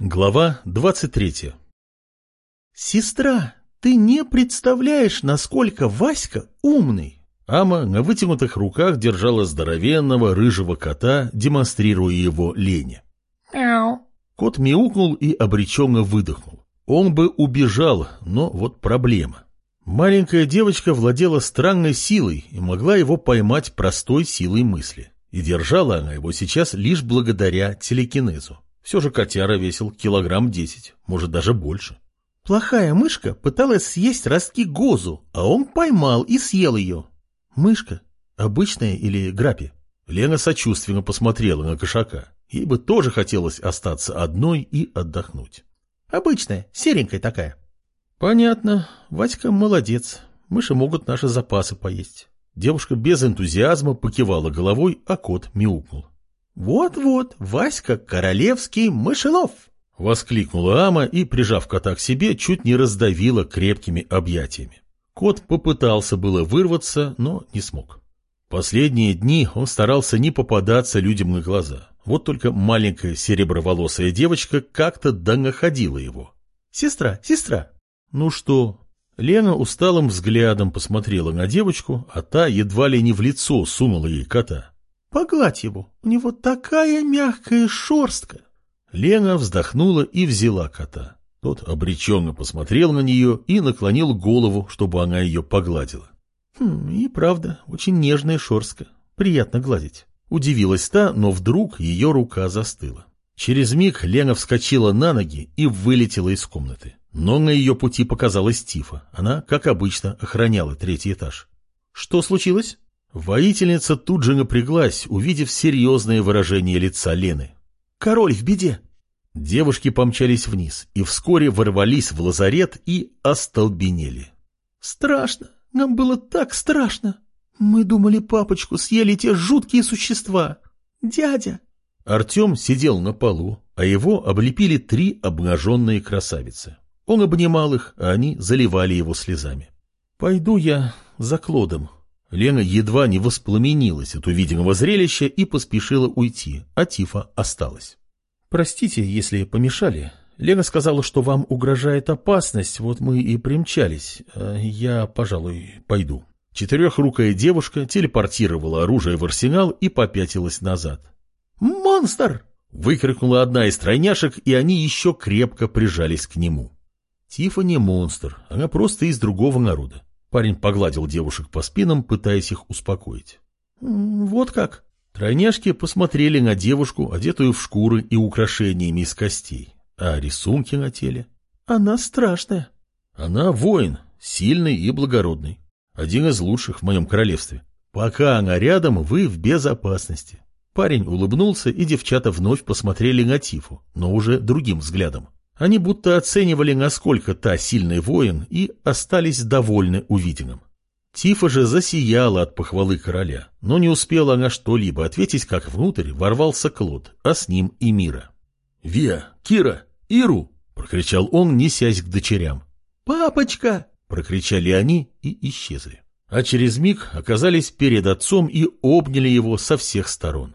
Глава 23 «Сестра, ты не представляешь, насколько Васька умный!» Ама на вытянутых руках держала здоровенного рыжего кота, демонстрируя его Лене. «Мяу!» Кот мяукнул и обреченно выдохнул. Он бы убежал, но вот проблема. Маленькая девочка владела странной силой и могла его поймать простой силой мысли. И держала она его сейчас лишь благодаря телекинезу. Все же котяра весил килограмм десять, может даже больше. Плохая мышка пыталась съесть ростки гозу, а он поймал и съел ее. Мышка? Обычная или грапи? Лена сочувственно посмотрела на кошака. Ей бы тоже хотелось остаться одной и отдохнуть. Обычная, серенькая такая. Понятно. Васька молодец. Мыши могут наши запасы поесть. Девушка без энтузиазма покивала головой, а кот мяукнул. «Вот-вот, Васька Королевский мышелов!» — воскликнула Ама и, прижав кота к себе, чуть не раздавила крепкими объятиями. Кот попытался было вырваться, но не смог. Последние дни он старался не попадаться людям на глаза. Вот только маленькая сереброволосая девочка как-то донаходила его. «Сестра, сестра!» «Ну что?» Лена усталым взглядом посмотрела на девочку, а та едва ли не в лицо сунула ей кота. Погладь его, у него такая мягкая шерстка. Лена вздохнула и взяла кота. Тот обреченно посмотрел на нее и наклонил голову, чтобы она ее погладила. Хм, и правда, очень нежная шерстка. Приятно гладить. Удивилась та, но вдруг ее рука застыла. Через миг Лена вскочила на ноги и вылетела из комнаты. Но на ее пути показалась Тифа. Она, как обычно, охраняла третий этаж. «Что случилось?» Воительница тут же напряглась, увидев серьезное выражение лица Лены. «Король в беде!» Девушки помчались вниз и вскоре ворвались в лазарет и остолбенели. «Страшно! Нам было так страшно! Мы думали, папочку съели те жуткие существа! Дядя!» Артем сидел на полу, а его облепили три обнаженные красавицы. Он обнимал их, а они заливали его слезами. «Пойду я за Клодом», Лена едва не воспламенилась от увиденного зрелища и поспешила уйти, а Тифа осталась. «Простите, если помешали. Лена сказала, что вам угрожает опасность, вот мы и примчались. А я, пожалуй, пойду». Четырехрукая девушка телепортировала оружие в арсенал и попятилась назад. «Монстр!» — выкрикнула одна из тройняшек, и они еще крепко прижались к нему. Тифа не монстр, она просто из другого народа. Парень погладил девушек по спинам, пытаясь их успокоить. «Вот как?» Тройняшки посмотрели на девушку, одетую в шкуры и украшениями из костей. А рисунки на теле? Она страшная. Она воин, сильный и благородный. Один из лучших в моем королевстве. Пока она рядом, вы в безопасности. Парень улыбнулся, и девчата вновь посмотрели на Тифу, но уже другим взглядом. Они будто оценивали, насколько та сильный воин, и остались довольны увиденным. Тифа же засияла от похвалы короля, но не успела она что-либо ответить, как внутрь ворвался Клод, а с ним и Мира. «Виа! Кира! Иру!» — прокричал он, несясь к дочерям. «Папочка!» — прокричали они и исчезли. А через миг оказались перед отцом и обняли его со всех сторон.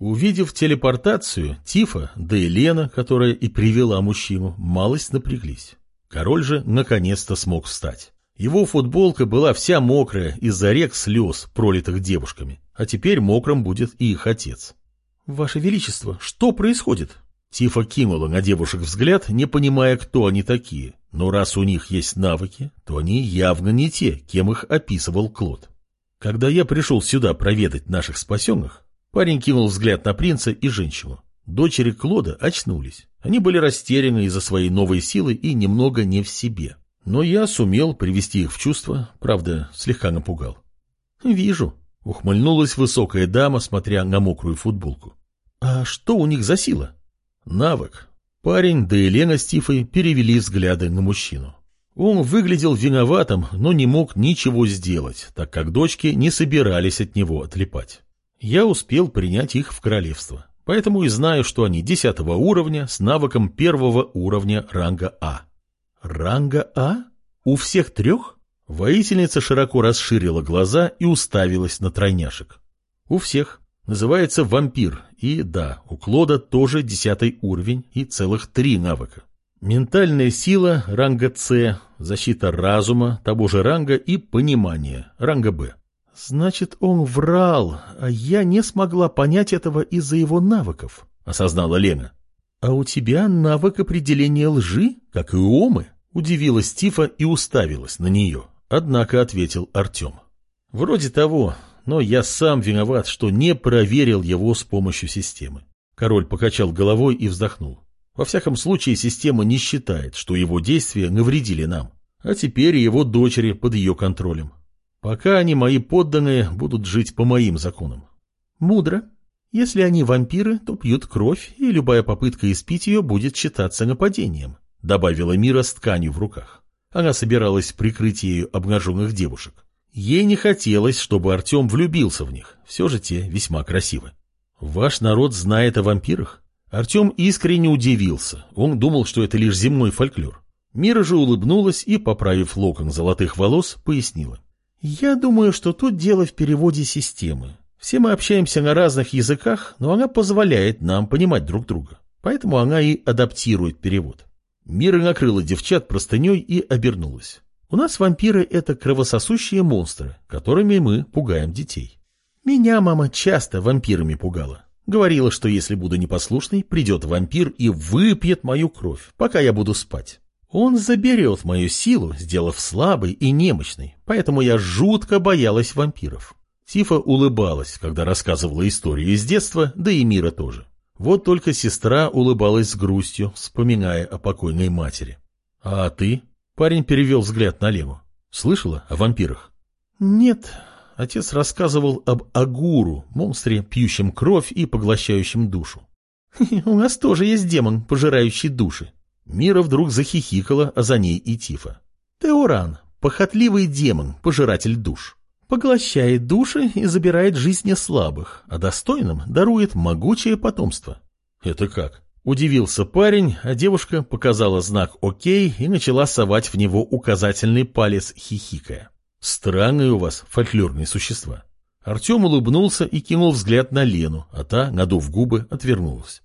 Увидев телепортацию, Тифа, да и Лена, которая и привела мужчину, малость напряглись. Король же наконец-то смог встать. Его футболка была вся мокрая из-за рек слез, пролитых девушками, а теперь мокрым будет и их отец. «Ваше Величество, что происходит?» Тифа кинула на девушек взгляд, не понимая, кто они такие, но раз у них есть навыки, то они явно не те, кем их описывал Клод. Когда я пришел сюда проведать наших спасенных, Парень кинул взгляд на принца и женщину. Дочери Клода очнулись. Они были растеряны из-за своей новой силы и немного не в себе. Но я сумел привести их в чувство, правда, слегка напугал. «Вижу», — ухмыльнулась высокая дама, смотря на мокрую футболку. «А что у них за сила?» «Навык». Парень да и Лена с Тифой перевели взгляды на мужчину. Он выглядел виноватым, но не мог ничего сделать, так как дочки не собирались от него отлипать. Я успел принять их в королевство, поэтому и знаю, что они десятого уровня с навыком первого уровня ранга А. Ранга А? У всех трех? Воительница широко расширила глаза и уставилась на тройняшек. У всех. Называется «Вампир». И да, у Клода тоже десятый уровень и целых три навыка. Ментальная сила ранга С, защита разума того же ранга и понимание ранга Б. Значит, он врал, а я не смогла понять этого из-за его навыков, осознала Лена. А у тебя навык определения лжи, как и у Омы? Удивилась Тифа и уставилась на нее. Однако ответил Артем. Вроде того, но я сам виноват, что не проверил его с помощью системы. Король покачал головой и вздохнул. Во всяком случае, система не считает, что его действия навредили нам. А теперь его дочери под ее контролем. Пока они мои подданные будут жить по моим законам. Мудро. Если они вампиры, то пьют кровь, и любая попытка испить ее будет считаться нападением, добавила Мира с тканью в руках. Она собиралась прикрыть ею обнаженных девушек. Ей не хотелось, чтобы Артем влюбился в них, все же те весьма красивы. Ваш народ знает о вампирах? Артем искренне удивился, он думал, что это лишь земной фольклор. Мира же улыбнулась и, поправив локон золотых волос, пояснила. «Я думаю, что тут дело в переводе системы. Все мы общаемся на разных языках, но она позволяет нам понимать друг друга. Поэтому она и адаптирует перевод». Мира накрыла девчат простыней и обернулась. У нас вампиры — это кровососущие монстры, которыми мы пугаем детей. Меня мама часто вампирами пугала. Говорила, что если буду непослушной, придет вампир и выпьет мою кровь, пока я буду спать. Он заберет мою силу, сделав слабой и немощной, поэтому я жутко боялась вампиров. Тифа улыбалась, когда рассказывала историю из детства, да и Мира тоже. Вот только сестра улыбалась с грустью, вспоминая о покойной матери. «А ты?» Парень перевел взгляд на Леву. Слышала о вампирах? Нет. Отец рассказывал об Агуру, монстре, пьющем кровь и поглощающем душу. У нас тоже есть демон, пожирающий души. Мира вдруг захихикала, а за ней и Тифа. Теоран, похотливый демон, пожиратель душ. Поглощает души и забирает жизни слабых, а достойным дарует могучее потомство. Это как? Удивился парень, а девушка показала знак «Окей» и начала совать в него указательный палец, хихикая. Странные у вас фольклорные существа. Артем улыбнулся и кинул взгляд на Лену, а та, надув губы, отвернулась.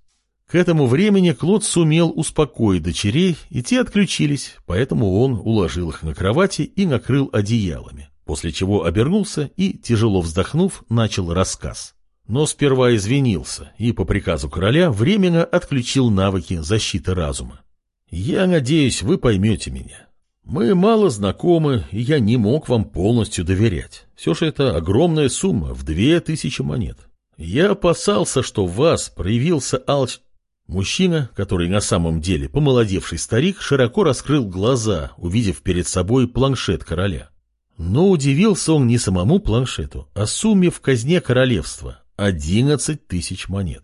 К этому времени Клод сумел успокоить дочерей, и те отключились, поэтому он уложил их на кровати и накрыл одеялами, после чего обернулся и, тяжело вздохнув, начал рассказ но сперва извинился и по приказу короля временно отключил навыки защиты разума. «Я надеюсь, вы поймете меня. Мы мало знакомы, и я не мог вам полностью доверять. Все же это огромная сумма в две тысячи монет. Я опасался, что в вас проявился алч...» Мужчина, который на самом деле помолодевший старик, широко раскрыл глаза, увидев перед собой планшет короля. Но удивился он не самому планшету, а сумме в казне королевства, Одиннадцать тысяч монет.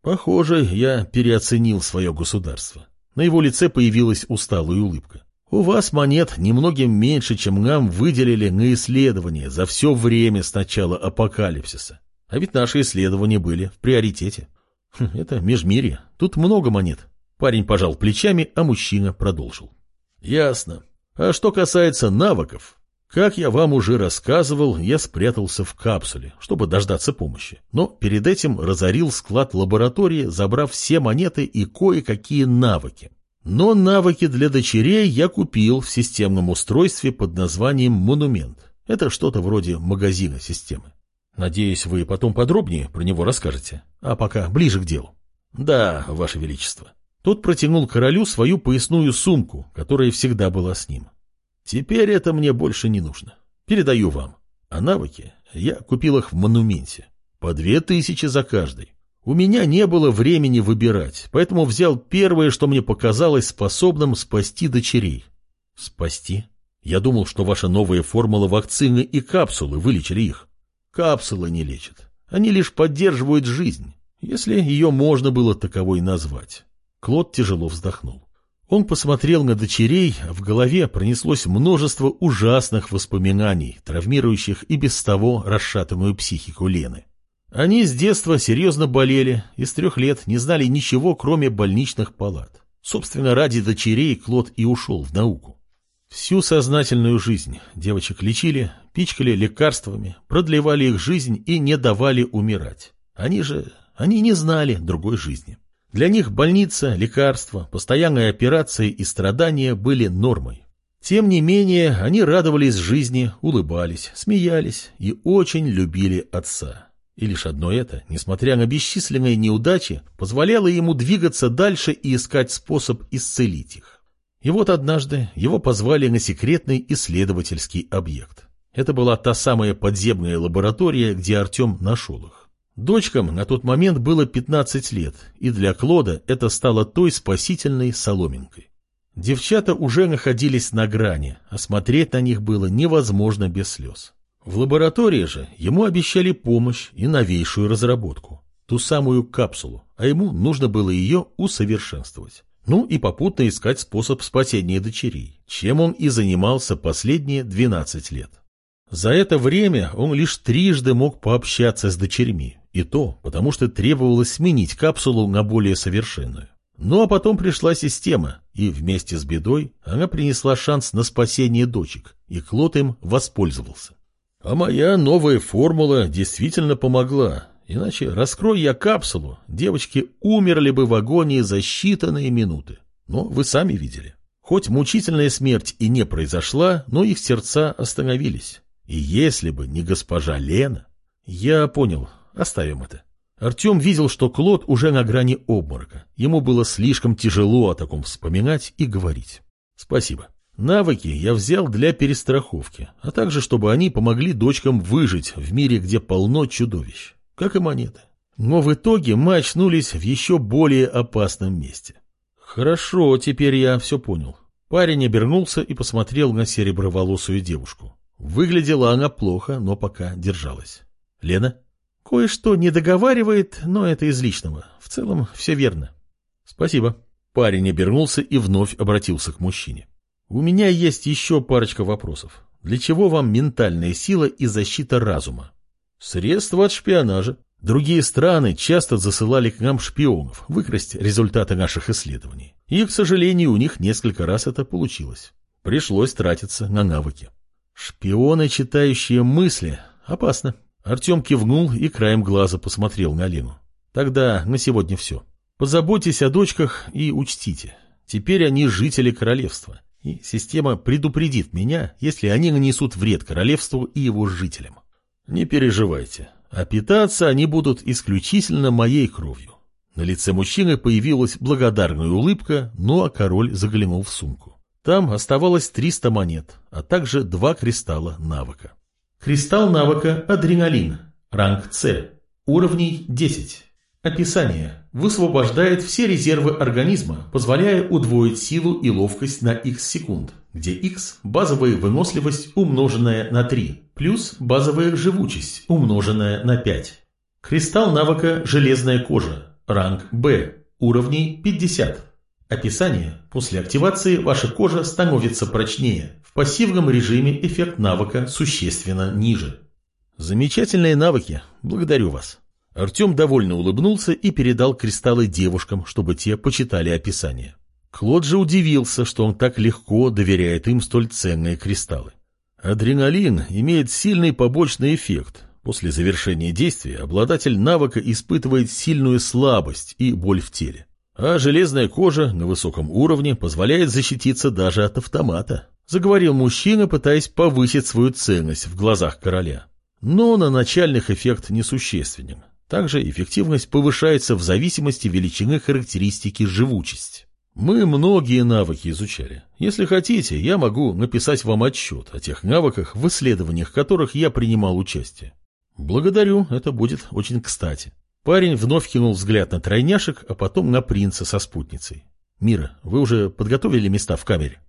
Похоже, я переоценил свое государство. На его лице появилась усталая улыбка. У вас монет немногим меньше, чем нам выделили на исследования за все время с начала апокалипсиса. А ведь наши исследования были в приоритете. Хм, это межмирье. Тут много монет. Парень пожал плечами, а мужчина продолжил. Ясно. А что касается навыков, как я вам уже рассказывал, я спрятался в капсуле, чтобы дождаться помощи. Но перед этим разорил склад лаборатории, забрав все монеты и кое-какие навыки. Но навыки для дочерей я купил в системном устройстве под названием «Монумент». Это что-то вроде магазина системы. Надеюсь, вы потом подробнее про него расскажете. А пока ближе к делу. Да, Ваше Величество. Тот протянул королю свою поясную сумку, которая всегда была с ним. Теперь это мне больше не нужно. Передаю вам. А навыки я купил их в монументе. По две тысячи за каждый. У меня не было времени выбирать, поэтому взял первое, что мне показалось способным спасти дочерей. Спасти? Я думал, что ваша новая формула вакцины и капсулы вылечили их. Капсулы не лечат. Они лишь поддерживают жизнь, если ее можно было таковой назвать. Клод тяжело вздохнул. Он посмотрел на дочерей, в голове пронеслось множество ужасных воспоминаний, травмирующих и без того расшатанную психику Лены. Они с детства серьезно болели и с трех лет не знали ничего, кроме больничных палат. Собственно, ради дочерей Клод и ушел в науку. Всю сознательную жизнь девочек лечили, пичкали лекарствами, продлевали их жизнь и не давали умирать. Они же, они не знали другой жизни. Для них больница, лекарства, постоянные операции и страдания были нормой. Тем не менее, они радовались жизни, улыбались, смеялись и очень любили отца. И лишь одно это, несмотря на бесчисленные неудачи, позволяло ему двигаться дальше и искать способ исцелить их. И вот однажды его позвали на секретный исследовательский объект. Это была та самая подземная лаборатория, где Артем нашел их. Дочкам на тот момент было 15 лет, и для Клода это стало той спасительной соломинкой. Девчата уже находились на грани, а смотреть на них было невозможно без слез. В лаборатории же ему обещали помощь и новейшую разработку, ту самую капсулу, а ему нужно было ее усовершенствовать. Ну и попутно искать способ спасения дочерей, чем он и занимался последние 12 лет. За это время он лишь трижды мог пообщаться с дочерьми, и то потому, что требовалось сменить капсулу на более совершенную. Ну а потом пришла система, и вместе с бедой она принесла шанс на спасение дочек, и Клод им воспользовался. А моя новая формула действительно помогла, иначе раскрой я капсулу, девочки умерли бы в агонии за считанные минуты. Но вы сами видели. Хоть мучительная смерть и не произошла, но их сердца остановились. И если бы не госпожа Лена... Я понял, оставим это. Артем видел, что Клод уже на грани обморока. Ему было слишком тяжело о таком вспоминать и говорить. Спасибо. Навыки я взял для перестраховки, а также чтобы они помогли дочкам выжить в мире, где полно чудовищ, как и монеты. Но в итоге мы очнулись в еще более опасном месте. Хорошо, теперь я все понял. Парень обернулся и посмотрел на сереброволосую девушку. Выглядела она плохо, но пока держалась. Лена? Кое-что не договаривает, но это из личного. В целом все верно. Спасибо. Парень обернулся и вновь обратился к мужчине. У меня есть еще парочка вопросов. Для чего вам ментальная сила и защита разума? Средства от шпионажа. Другие страны часто засылали к нам шпионов выкрасть результаты наших исследований. И, к сожалению, у них несколько раз это получилось. Пришлось тратиться на навыки. Шпионы, читающие мысли, опасно. Артем кивнул и краем глаза посмотрел на Лену. Тогда на сегодня все. Позаботьтесь о дочках и учтите. Теперь они жители королевства, и система предупредит меня, если они нанесут вред королевству и его жителям. Не переживайте, а питаться они будут исключительно моей кровью. На лице мужчины появилась благодарная улыбка, ну а король заглянул в сумку. Там оставалось 300 монет, а также два кристалла навыка. Кристалл навыка «Адреналин», ранг С, уровней 10. Описание. Высвобождает все резервы организма, позволяя удвоить силу и ловкость на x секунд, где x – базовая выносливость, умноженная на 3, плюс базовая живучесть, умноженная на 5. Кристалл навыка «Железная кожа», ранг Б, уровней 50. Описание. После активации ваша кожа становится прочнее. В пассивном режиме эффект навыка существенно ниже. Замечательные навыки. Благодарю вас. Артем довольно улыбнулся и передал кристаллы девушкам, чтобы те почитали описание. Клод же удивился, что он так легко доверяет им столь ценные кристаллы. Адреналин имеет сильный побочный эффект. После завершения действия обладатель навыка испытывает сильную слабость и боль в теле. А железная кожа на высоком уровне позволяет защититься даже от автомата. Заговорил мужчина, пытаясь повысить свою ценность в глазах короля. Но на начальных эффект несущественен. Также эффективность повышается в зависимости величины характеристики живучесть. Мы многие навыки изучали. Если хотите, я могу написать вам отчет о тех навыках, в исследованиях которых я принимал участие. Благодарю, это будет очень кстати. Парень вновь кинул взгляд на тройняшек, а потом на принца со спутницей. «Мира, вы уже подготовили места в камере?»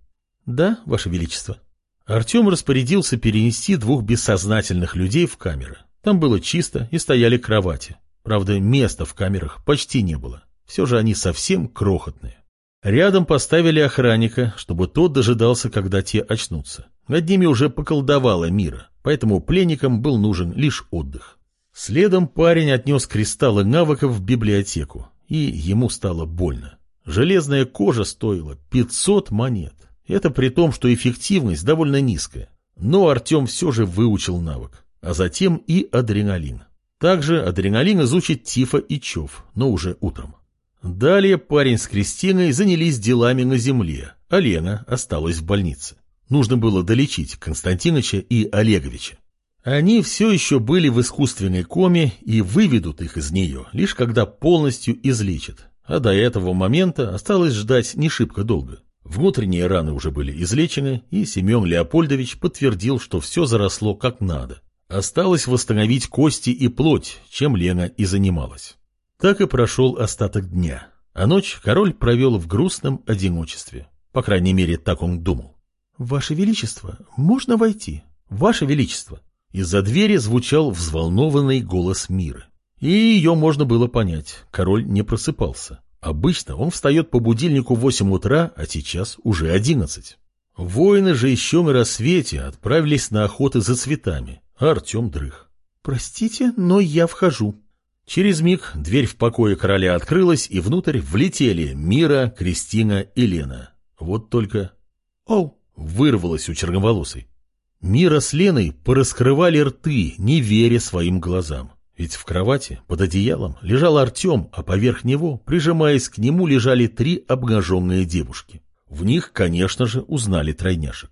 «Да, Ваше Величество». Артем распорядился перенести двух бессознательных людей в камеры. Там было чисто и стояли кровати. Правда, места в камерах почти не было. Все же они совсем крохотные. Рядом поставили охранника, чтобы тот дожидался, когда те очнутся. Над ними уже поколдовала мира, поэтому пленникам был нужен лишь отдых. Следом парень отнес кристаллы навыков в библиотеку, и ему стало больно. Железная кожа стоила 500 монет. Это при том, что эффективность довольно низкая. Но Артем все же выучил навык, а затем и адреналин. Также адреналин изучит Тифа и Чов, но уже утром. Далее парень с Кристиной занялись делами на земле, а Лена осталась в больнице. Нужно было долечить Константиновича и Олеговича. Они все еще были в искусственной коме и выведут их из нее, лишь когда полностью излечат. А до этого момента осталось ждать не шибко долго. Внутренние раны уже были излечены, и Семен Леопольдович подтвердил, что все заросло как надо. Осталось восстановить кости и плоть, чем Лена и занималась. Так и прошел остаток дня, а ночь король провел в грустном одиночестве. По крайней мере, так он думал. «Ваше Величество, можно войти? Ваше Величество!» Из-за двери звучал взволнованный голос мира. И ее можно было понять, король не просыпался. Обычно он встает по будильнику в 8 утра, а сейчас уже 11. Воины же еще на рассвете отправились на охоты за цветами, Артем дрых. «Простите, но я вхожу». Через миг дверь в покое короля открылась, и внутрь влетели Мира, Кристина и Лена. Вот только... «Оу!» — вырвалось у черноволосой. Мира с Леной пораскрывали рты, не веря своим глазам. Ведь в кровати, под одеялом, лежал Артем, а поверх него, прижимаясь к нему, лежали три обнаженные девушки. В них, конечно же, узнали тройняшек.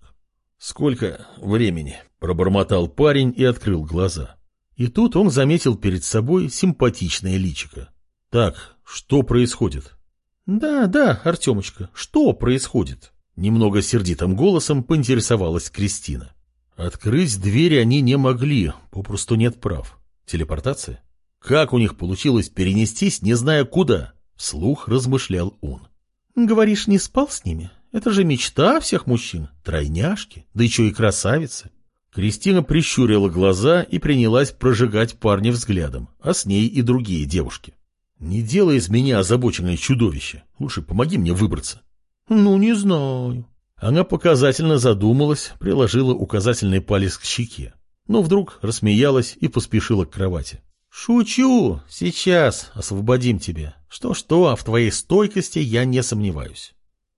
«Сколько времени?» – пробормотал парень и открыл глаза. И тут он заметил перед собой симпатичное личико. «Так, что происходит?» «Да, да, Артемочка, что происходит?» Немного сердитым голосом поинтересовалась Кристина. Открыть двери они не могли, попросту нет прав. Телепортация? Как у них получилось перенестись, не зная куда? Слух размышлял он. «Говоришь, не спал с ними? Это же мечта всех мужчин. Тройняшки, да еще и красавицы. Кристина прищурила глаза и принялась прожигать парня взглядом, а с ней и другие девушки. «Не делай из меня озабоченное чудовище. Лучше помоги мне выбраться». «Ну, не знаю». Она показательно задумалась, приложила указательный палец к щеке, но вдруг рассмеялась и поспешила к кровати. «Шучу! Сейчас освободим тебя. Что-что, а в твоей стойкости я не сомневаюсь».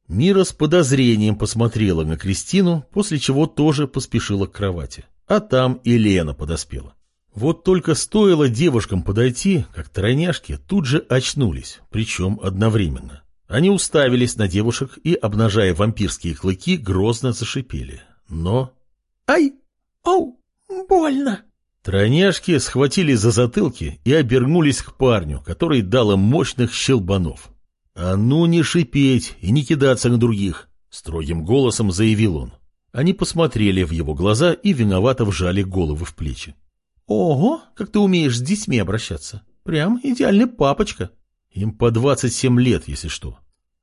Мира с подозрением посмотрела на Кристину, после чего тоже поспешила к кровати. А там и Лена подоспела. Вот только стоило девушкам подойти, как тройняшки тут же очнулись, причем одновременно. Они уставились на девушек и, обнажая вампирские клыки, грозно зашипели. Но... «Ай! Оу! Больно!» Тройняшки схватили за затылки и обернулись к парню, который дал им мощных щелбанов. «А ну не шипеть и не кидаться на других!» — строгим голосом заявил он. Они посмотрели в его глаза и виновато вжали головы в плечи. «Ого, как ты умеешь с детьми обращаться! Прям идеальный папочка!» «Им по двадцать семь лет, если что».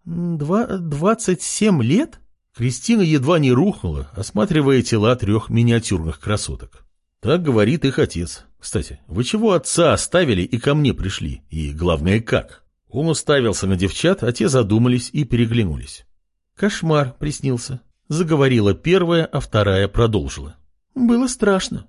«Два... двадцать семь лет?» Кристина едва не рухнула, осматривая тела трех миниатюрных красоток. Так говорит их отец. Кстати, вы чего отца оставили и ко мне пришли? И главное, как? Он уставился на девчат, а те задумались и переглянулись. Кошмар приснился. Заговорила первая, а вторая продолжила. Было страшно.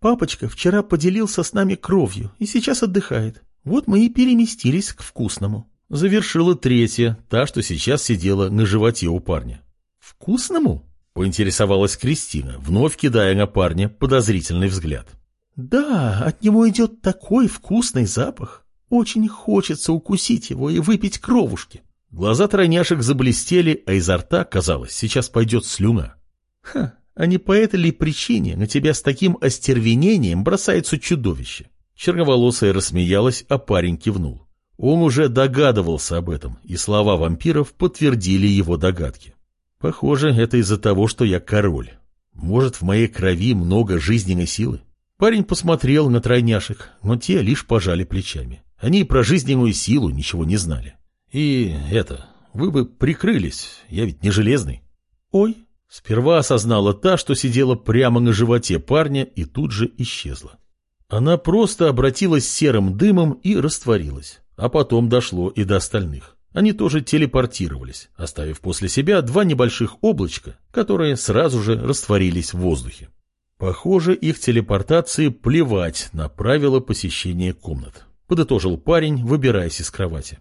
Папочка вчера поделился с нами кровью и сейчас отдыхает. Вот мы и переместились к вкусному. Завершила третья, та, что сейчас сидела на животе у парня. Вкусному? Поинтересовалась Кристина, вновь кидая на парня подозрительный взгляд. Да, от него идет такой вкусный запах. Очень хочется укусить его и выпить кровушки. Глаза тройняшек заблестели, а изо рта, казалось, сейчас пойдет слюна. Ха, а не по этой ли причине на тебя с таким остервенением бросается чудовище? Черноволосая рассмеялась, а парень кивнул. Он уже догадывался об этом, и слова вампиров подтвердили его догадки. Похоже, это из-за того, что я король. Может, в моей крови много жизненной силы? Парень посмотрел на тройняшек, но те лишь пожали плечами. Они про жизненную силу ничего не знали. И это, вы бы прикрылись, я ведь не железный. Ой, сперва осознала та, что сидела прямо на животе парня и тут же исчезла. Она просто обратилась серым дымом и растворилась, а потом дошло и до остальных. Они тоже телепортировались, оставив после себя два небольших облачка, которые сразу же растворились в воздухе. Похоже, их телепортации плевать на правила посещения комнат подытожил парень, выбираясь из кровати.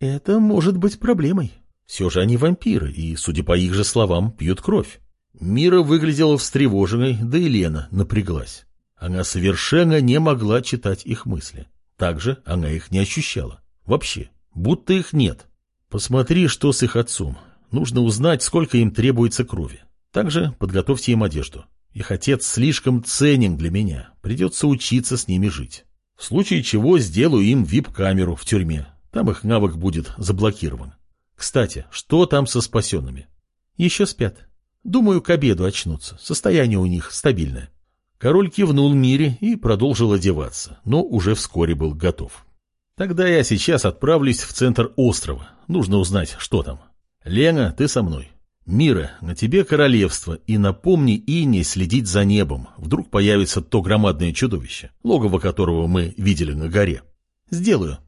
Это может быть проблемой. Все же они вампиры и, судя по их же словам, пьют кровь. Мира выглядела встревоженной, да и Лена напряглась. Она совершенно не могла читать их мысли. Также она их не ощущала. Вообще, будто их нет. Посмотри, что с их отцом. Нужно узнать, сколько им требуется крови. Также подготовьте им одежду. Их отец слишком ценен для меня. Придется учиться с ними жить. В случае чего сделаю им вип-камеру в тюрьме. Там их навык будет заблокирован. Кстати, что там со спасенными? Еще спят. Думаю, к обеду очнутся. Состояние у них стабильное. Король кивнул Мире и продолжил одеваться, но уже вскоре был готов. Тогда я сейчас отправлюсь в центр острова. Нужно узнать, что там. Лена, ты со мной. Мира, на тебе королевство, и напомни Ине следить за небом. Вдруг появится то громадное чудовище, логово которого мы видели на горе. Сделаю.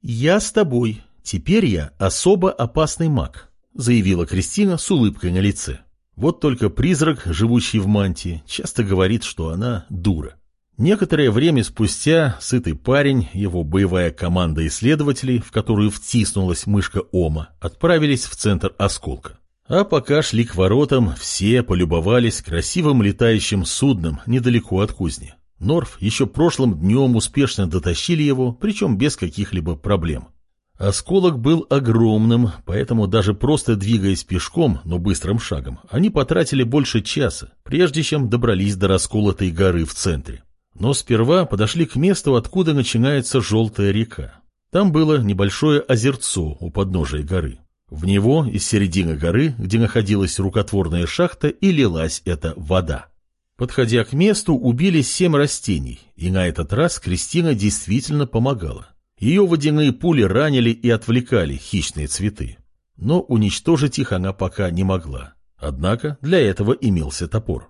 Я с тобой. Теперь я особо опасный маг, заявила Кристина с улыбкой на лице. Вот только призрак, живущий в мантии, часто говорит, что она дура. Некоторое время спустя сытый парень, его боевая команда исследователей, в которую втиснулась мышка Ома, отправились в центр осколка. А пока шли к воротам, все полюбовались красивым летающим судном недалеко от кузни. Норф еще прошлым днем успешно дотащили его, причем без каких-либо проблем. Осколок был огромным, поэтому даже просто двигаясь пешком, но быстрым шагом, они потратили больше часа, прежде чем добрались до расколотой горы в центре. Но сперва подошли к месту, откуда начинается желтая река. Там было небольшое озерцо у подножия горы. В него из середины горы, где находилась рукотворная шахта, и лилась эта вода. Подходя к месту, убили семь растений, и на этот раз Кристина действительно помогала. Ее водяные пули ранили и отвлекали хищные цветы. Но уничтожить их она пока не могла. Однако для этого имелся топор.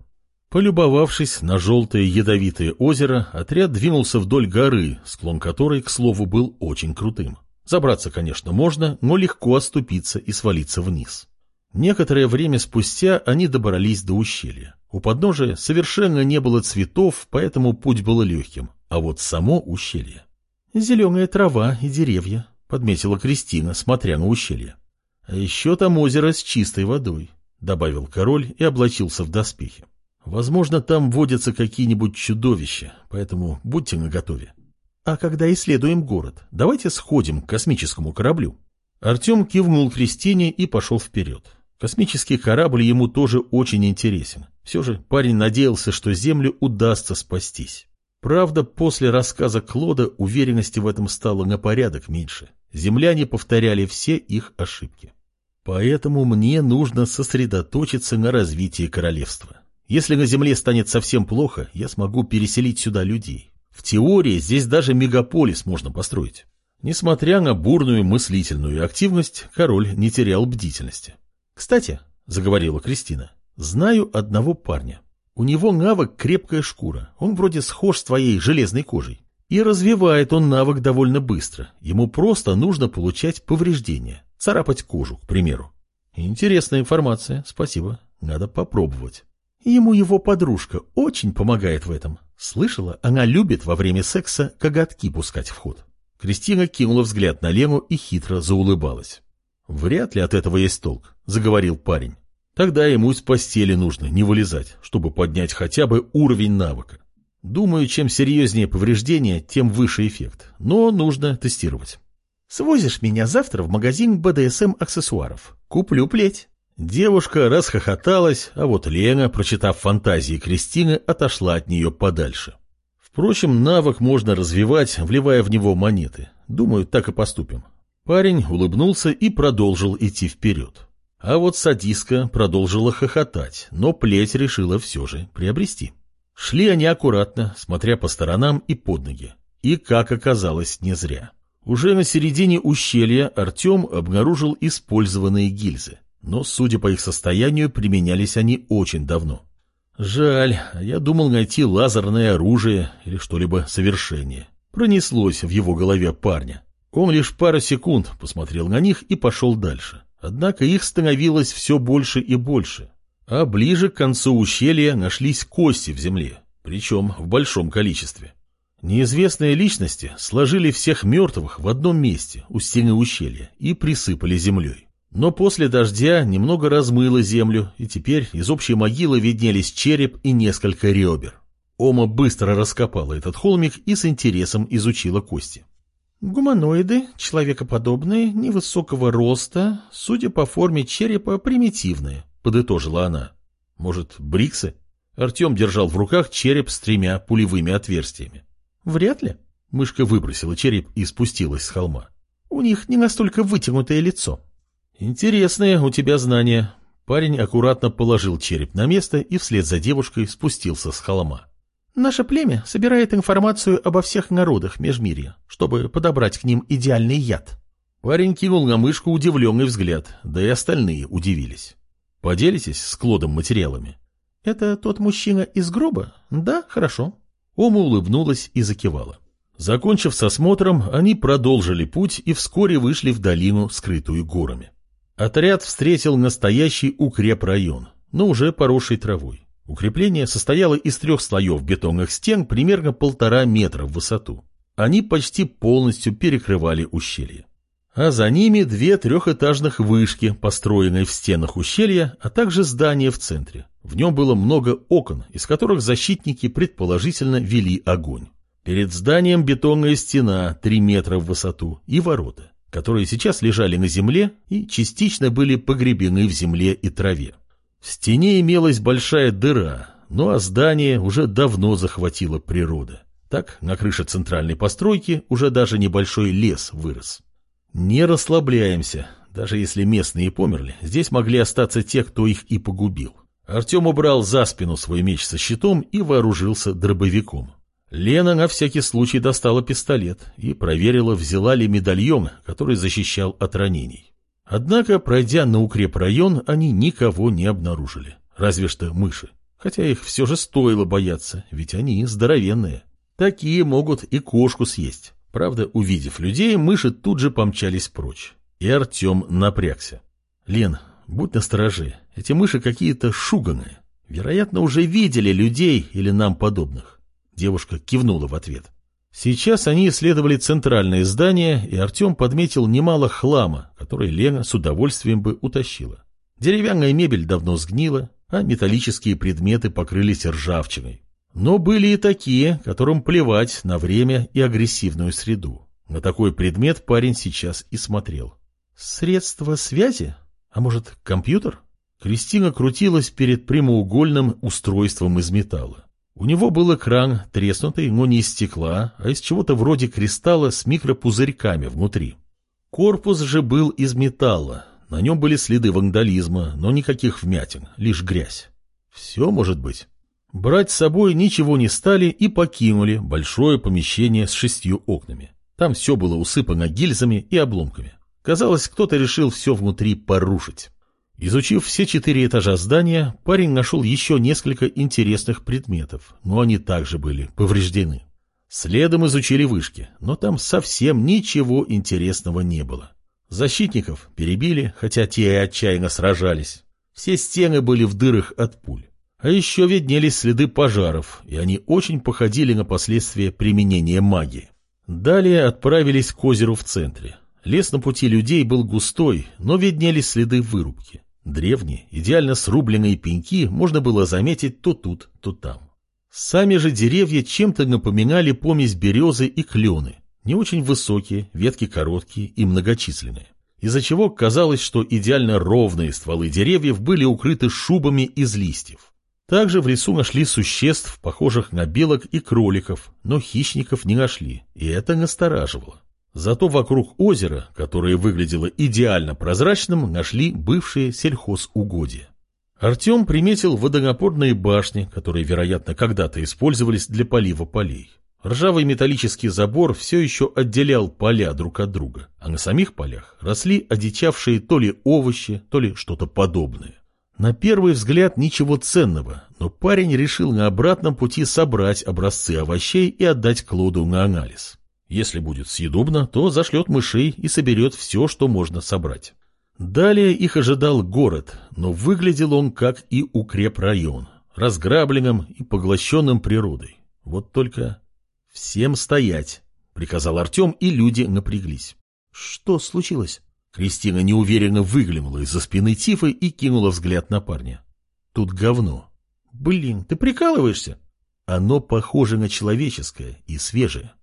Полюбовавшись на желтое ядовитое озеро, отряд двинулся вдоль горы, склон которой, к слову, был очень крутым. Забраться, конечно, можно, но легко оступиться и свалиться вниз. Некоторое время спустя они добрались до ущелья. У подножия совершенно не было цветов, поэтому путь был легким, а вот само ущелье «Зеленая трава и деревья», — подметила Кристина, смотря на ущелье. «А еще там озеро с чистой водой», — добавил король и облачился в доспехи. «Возможно, там водятся какие-нибудь чудовища, поэтому будьте наготове». «А когда исследуем город, давайте сходим к космическому кораблю». Артем кивнул Кристине и пошел вперед. Космический корабль ему тоже очень интересен. Все же парень надеялся, что Землю удастся спастись. Правда, после рассказа Клода уверенности в этом стало на порядок меньше. Земляне повторяли все их ошибки. Поэтому мне нужно сосредоточиться на развитии королевства. Если на Земле станет совсем плохо, я смогу переселить сюда людей. В теории здесь даже мегаполис можно построить. Несмотря на бурную мыслительную активность, король не терял бдительности. «Кстати», — заговорила Кристина, — «знаю одного парня. У него навык крепкая шкура, он вроде схож с твоей железной кожей. И развивает он навык довольно быстро. Ему просто нужно получать повреждения, царапать кожу, к примеру. Интересная информация, спасибо, надо попробовать. Ему его подружка очень помогает в этом. Слышала, она любит во время секса коготки пускать в ход. Кристина кинула взгляд на Лену и хитро заулыбалась. «Вряд ли от этого есть толк», — заговорил парень. Тогда ему из постели нужно не вылезать, чтобы поднять хотя бы уровень навыка. Думаю, чем серьезнее повреждение, тем выше эффект. Но нужно тестировать. Свозишь меня завтра в магазин БДСМ-аксессуаров. Куплю плеть. Девушка расхохоталась, а вот Лена, прочитав фантазии Кристины, отошла от нее подальше. Впрочем, навык можно развивать, вливая в него монеты. Думаю, так и поступим. Парень улыбнулся и продолжил идти вперед. А вот садистка продолжила хохотать, но плеть решила все же приобрести. Шли они аккуратно, смотря по сторонам и под ноги. И, как оказалось, не зря. Уже на середине ущелья Артем обнаружил использованные гильзы, но, судя по их состоянию, применялись они очень давно. Жаль, я думал найти лазерное оружие или что-либо совершеннее. Пронеслось в его голове парня. Он лишь пару секунд посмотрел на них и пошел дальше. Однако их становилось все больше и больше. А ближе к концу ущелья нашлись кости в земле, причем в большом количестве. Неизвестные личности сложили всех мертвых в одном месте у стены ущелья и присыпали землей. Но после дождя немного размыло землю, и теперь из общей могилы виднелись череп и несколько ребер. Ома быстро раскопала этот холмик и с интересом изучила кости. Гуманоиды, человекоподобные, невысокого роста, судя по форме черепа, примитивные, подытожила она. Может, бриксы? Артем держал в руках череп с тремя пулевыми отверстиями. Вряд ли. Мышка выбросила череп и спустилась с холма. У них не настолько вытянутое лицо. Интересные у тебя знания. Парень аккуратно положил череп на место и вслед за девушкой спустился с холма. Наше племя собирает информацию обо всех народах Межмирья, чтобы подобрать к ним идеальный яд. Парень кинул на мышку удивленный взгляд, да и остальные удивились. Поделитесь с Клодом материалами? Это тот мужчина из гроба? Да, хорошо. Ома улыбнулась и закивала. Закончив с осмотром, они продолжили путь и вскоре вышли в долину, скрытую горами. Отряд встретил настоящий укрепрайон, но уже поросший травой. Укрепление состояло из трех слоев бетонных стен примерно полтора метра в высоту. Они почти полностью перекрывали ущелье. А за ними две трехэтажных вышки, построенные в стенах ущелья, а также здание в центре. В нем было много окон, из которых защитники предположительно вели огонь. Перед зданием бетонная стена 3 метра в высоту и ворота, которые сейчас лежали на земле и частично были погребены в земле и траве. В стене имелась большая дыра, ну а здание уже давно захватила природа. Так, на крыше центральной постройки уже даже небольшой лес вырос. Не расслабляемся. Даже если местные померли, здесь могли остаться те, кто их и погубил. Артем убрал за спину свой меч со щитом и вооружился дробовиком. Лена на всякий случай достала пистолет и проверила, взяла ли медальон, который защищал от ранений. Однако, пройдя на укрепрайон, они никого не обнаружили, разве что мыши. Хотя их все же стоило бояться, ведь они здоровенные. Такие могут и кошку съесть. Правда, увидев людей, мыши тут же помчались прочь. И Артем напрягся. «Лен, будь настороже, эти мыши какие-то шуганые. Вероятно, уже видели людей или нам подобных». Девушка кивнула в ответ. Сейчас они исследовали центральное здание, и Артем подметил немало хлама, который Лена с удовольствием бы утащила. Деревянная мебель давно сгнила, а металлические предметы покрылись ржавчиной. Но были и такие, которым плевать на время и агрессивную среду. На такой предмет парень сейчас и смотрел. Средство связи? А может, компьютер? Кристина крутилась перед прямоугольным устройством из металла. У него был экран, треснутый, но не из стекла, а из чего-то вроде кристалла с микропузырьками внутри. Корпус же был из металла. На нем были следы вандализма, но никаких вмятин, лишь грязь. Все может быть. Брать с собой ничего не стали и покинули большое помещение с шестью окнами. Там все было усыпано гильзами и обломками. Казалось, кто-то решил все внутри порушить. Изучив все четыре этажа здания, парень нашел еще несколько интересных предметов, но они также были повреждены. Следом изучили вышки, но там совсем ничего интересного не было. Защитников перебили, хотя те и отчаянно сражались. Все стены были в дырах от пуль. А еще виднелись следы пожаров, и они очень походили на последствия применения магии. Далее отправились к озеру в центре. Лес на пути людей был густой, но виднелись следы вырубки. Древние, идеально срубленные пеньки можно было заметить то тут, то там. Сами же деревья чем-то напоминали помесь березы и клены. Не очень высокие, ветки короткие и многочисленные. Из-за чего казалось, что идеально ровные стволы деревьев были укрыты шубами из листьев. Также в лесу нашли существ, похожих на белок и кроликов, но хищников не нашли, и это настораживало. Зато вокруг озера, которое выглядело идеально прозрачным, нашли бывшие сельхозугодья. Артем приметил водонапорные башни, которые, вероятно, когда-то использовались для полива полей. Ржавый металлический забор все еще отделял поля друг от друга, а на самих полях росли одичавшие то ли овощи, то ли что-то подобное. На первый взгляд ничего ценного, но парень решил на обратном пути собрать образцы овощей и отдать Клоду на анализ. Если будет съедобно, то зашлет мышей и соберет все, что можно собрать. Далее их ожидал город, но выглядел он как и укрепрайон, разграбленным и поглощенным природой. Вот только всем стоять, приказал Артем, и люди напряглись. Что случилось? Кристина неуверенно выглянула из-за спины Тифы и кинула взгляд на парня. Тут говно. Блин, ты прикалываешься? Оно похоже на человеческое и свежее.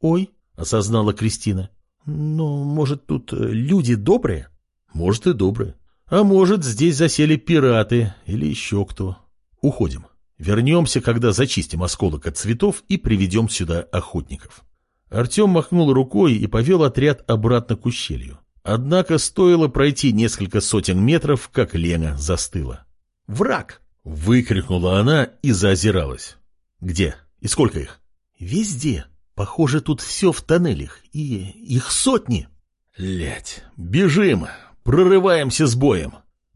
«Ой», — осознала Кристина, — «но, может, тут э, люди добрые?» «Может, и добрые. А может, здесь засели пираты или еще кто. Уходим. Вернемся, когда зачистим осколок от цветов и приведем сюда охотников». Артем махнул рукой и повел отряд обратно к ущелью. Однако стоило пройти несколько сотен метров, как Лена застыла. «Враг!» — выкрикнула она и заозиралась. «Где? И сколько их?» «Везде. Похоже, тут все в тоннелях, и их сотни». «Лять, бежим! Прорываемся с боем!»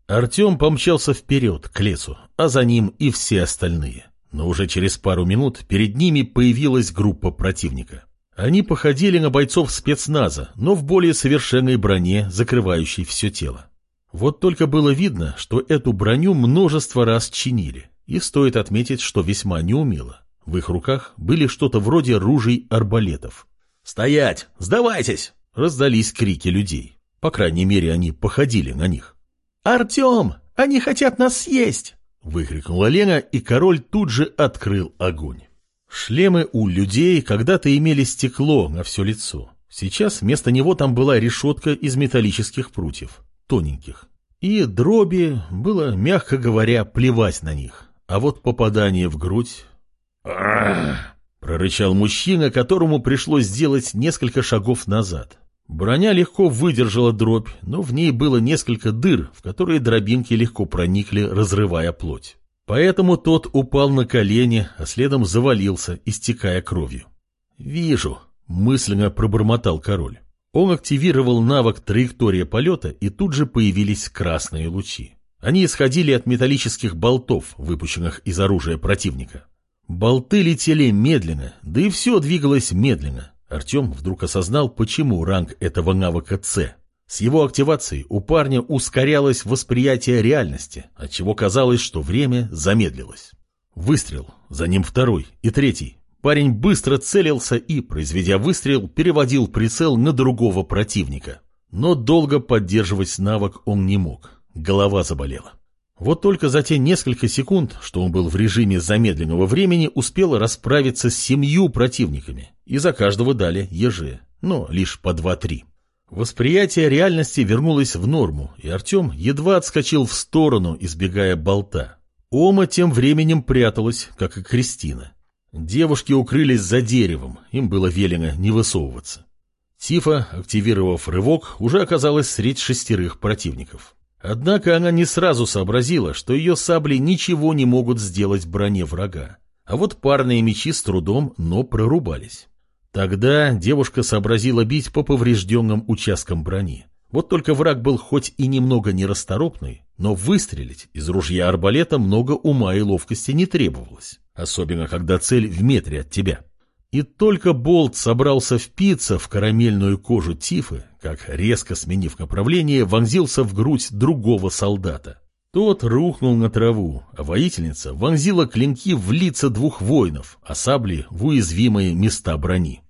Артем помчался вперед, к лесу, а за ним и все остальные. Но уже через пару минут перед ними появилась группа противника. Они походили на бойцов спецназа, но в более совершенной броне, закрывающей все тело. Вот только было видно, что эту броню множество раз чинили, и стоит отметить, что весьма неумело. В их руках были что-то вроде ружей арбалетов. «Стоять! Сдавайтесь!» — раздались крики людей. По крайней мере, они походили на них. «Артем! Они хотят нас съесть!» — выкрикнула Лена, и король тут же открыл огонь. Шлемы у людей когда-то имели стекло на все лицо. Сейчас вместо него там была решетка из металлических прутьев, тоненьких. И дроби было, мягко говоря, плевать на них. А вот попадание в грудь... прорычал мужчина, которому пришлось сделать несколько шагов назад. Броня легко выдержала дробь, но в ней было несколько дыр, в которые дробинки легко проникли, разрывая плоть. Поэтому тот упал на колени, а следом завалился, истекая кровью. «Вижу», — мысленно пробормотал король. Он активировал навык траектория полета, и тут же появились красные лучи. Они исходили от металлических болтов, выпущенных из оружия противника. Болты летели медленно, да и все двигалось медленно. Артем вдруг осознал, почему ранг этого навыка С. С его активацией у парня ускорялось восприятие реальности, отчего казалось, что время замедлилось. Выстрел, за ним второй и третий. Парень быстро целился и, произведя выстрел, переводил прицел на другого противника. Но долго поддерживать навык он не мог. Голова заболела. Вот только за те несколько секунд, что он был в режиме замедленного времени, успел расправиться с семью противниками, и за каждого дали еже, но лишь по два-три. Восприятие реальности вернулось в норму, и Артем едва отскочил в сторону, избегая болта. Ома тем временем пряталась, как и Кристина. Девушки укрылись за деревом, им было велено не высовываться. Тифа, активировав рывок, уже оказалась среди шестерых противников. Однако она не сразу сообразила, что ее сабли ничего не могут сделать броне врага. А вот парные мечи с трудом, но прорубались. Тогда девушка сообразила бить по поврежденным участкам брони. Вот только враг был хоть и немного нерасторопный, но выстрелить из ружья арбалета много ума и ловкости не требовалось, особенно когда цель в метре от тебя. И только болт собрался впиться в карамельную кожу Тифы, как, резко сменив направление, вонзился в грудь другого солдата. Тот рухнул на траву, а воительница вонзила клинки в лица двух воинов, а сабли в уязвимые места брони.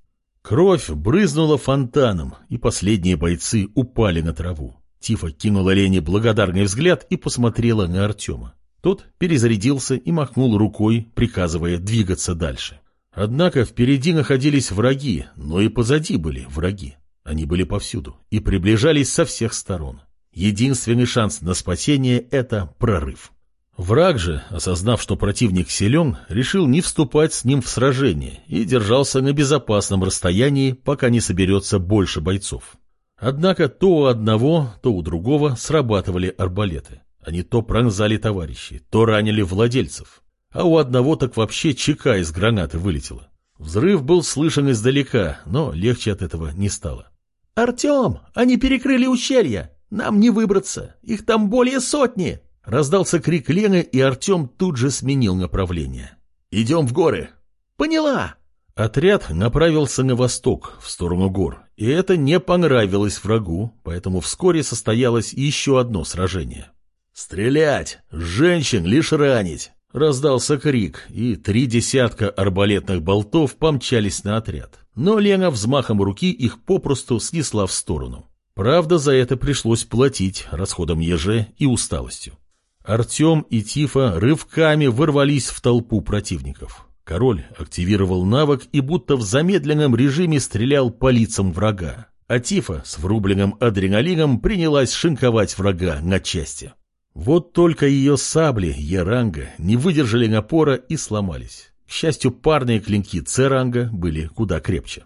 Кровь брызнула фонтаном, и последние бойцы упали на траву. Тифа кинула Лене благодарный взгляд и посмотрела на Артема. Тот перезарядился и махнул рукой, приказывая двигаться дальше. Однако впереди находились враги, но и позади были враги. Они были повсюду и приближались со всех сторон. Единственный шанс на спасение – это прорыв. Враг же, осознав, что противник силен, решил не вступать с ним в сражение и держался на безопасном расстоянии, пока не соберется больше бойцов. Однако то у одного, то у другого срабатывали арбалеты. Они то пронзали товарищей, то ранили владельцев. А у одного так вообще чека из гранаты вылетела. Взрыв был слышен издалека, но легче от этого не стало. «Артем, они перекрыли ущелье!» Нам не выбраться, их там более сотни!» Раздался крик Лены, и Артем тут же сменил направление. «Идем в горы!» «Поняла!» Отряд направился на восток, в сторону гор, и это не понравилось врагу, поэтому вскоре состоялось еще одно сражение. «Стрелять! Женщин лишь ранить!» Раздался крик, и три десятка арбалетных болтов помчались на отряд. Но Лена взмахом руки их попросту снесла в сторону. Правда, за это пришлось платить расходом еже и усталостью. Артем и Тифа рывками ворвались в толпу противников. Король активировал навык и будто в замедленном режиме стрелял по лицам врага. А Тифа с врубленным адреналином принялась шинковать врага на части. Вот только ее сабли Еранга не выдержали напора и сломались. К счастью, парные клинки Церанга были куда крепче.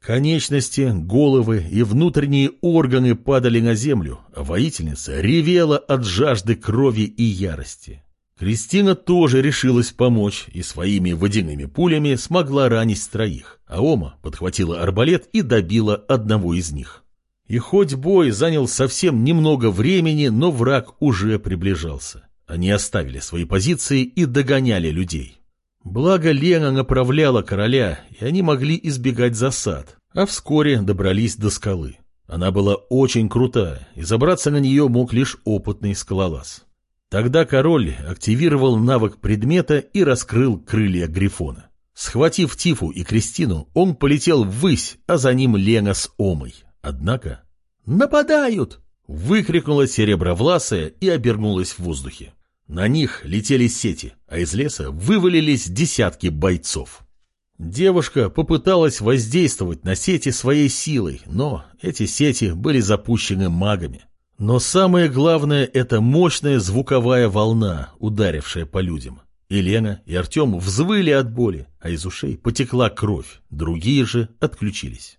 Конечности, головы и внутренние органы падали на землю, а воительница ревела от жажды крови и ярости. Кристина тоже решилась помочь и своими водяными пулями смогла ранить троих, а Ома подхватила арбалет и добила одного из них. И хоть бой занял совсем немного времени, но враг уже приближался. Они оставили свои позиции и догоняли людей. Благо Лена направляла короля, и они могли избегать засад, а вскоре добрались до скалы. Она была очень крутая, и забраться на нее мог лишь опытный скалолаз. Тогда король активировал навык предмета и раскрыл крылья Грифона. Схватив Тифу и Кристину, он полетел ввысь, а за ним Лена с Омой. Однако «Нападают!» — выкрикнула серебровласая и обернулась в воздухе. На них летели сети, а из леса вывалились десятки бойцов. Девушка попыталась воздействовать на сети своей силой, но эти сети были запущены магами. Но самое главное – это мощная звуковая волна, ударившая по людям. Елена и Артем взвыли от боли, а из ушей потекла кровь, другие же отключились.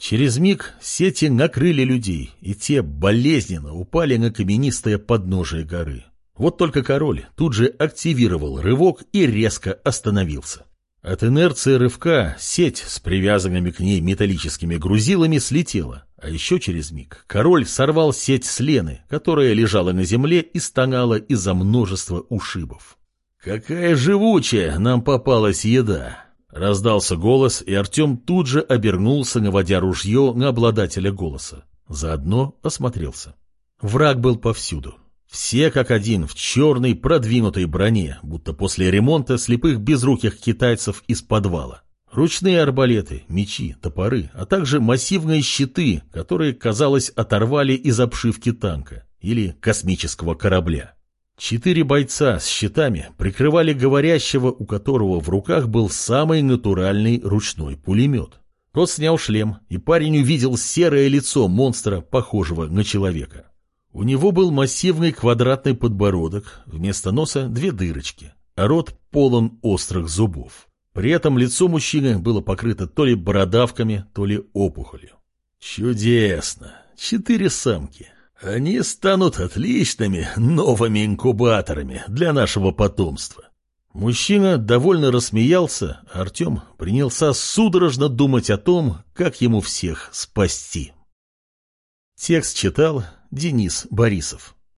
Через миг сети накрыли людей, и те болезненно упали на каменистое подножие горы. Вот только король тут же активировал рывок и резко остановился. От инерции рывка сеть с привязанными к ней металлическими грузилами слетела, а еще через миг король сорвал сеть с Лены, которая лежала на земле и стонала из-за множества ушибов. «Какая живучая нам попалась еда!» Раздался голос, и Артем тут же обернулся, наводя ружье на обладателя голоса. Заодно осмотрелся. Враг был повсюду. Все как один в черной продвинутой броне, будто после ремонта слепых безруких китайцев из подвала. Ручные арбалеты, мечи, топоры, а также массивные щиты, которые, казалось, оторвали из обшивки танка или космического корабля. Четыре бойца с щитами прикрывали говорящего, у которого в руках был самый натуральный ручной пулемет. Тот снял шлем, и парень увидел серое лицо монстра, похожего на человека. У него был массивный квадратный подбородок, вместо носа две дырочки, а рот полон острых зубов. При этом лицо мужчины было покрыто то ли бородавками, то ли опухолью. Чудесно! Четыре самки. Они станут отличными новыми инкубаторами для нашего потомства. Мужчина довольно рассмеялся, а Артем принялся судорожно думать о том, как ему всех спасти. Текст читал Денис Борисов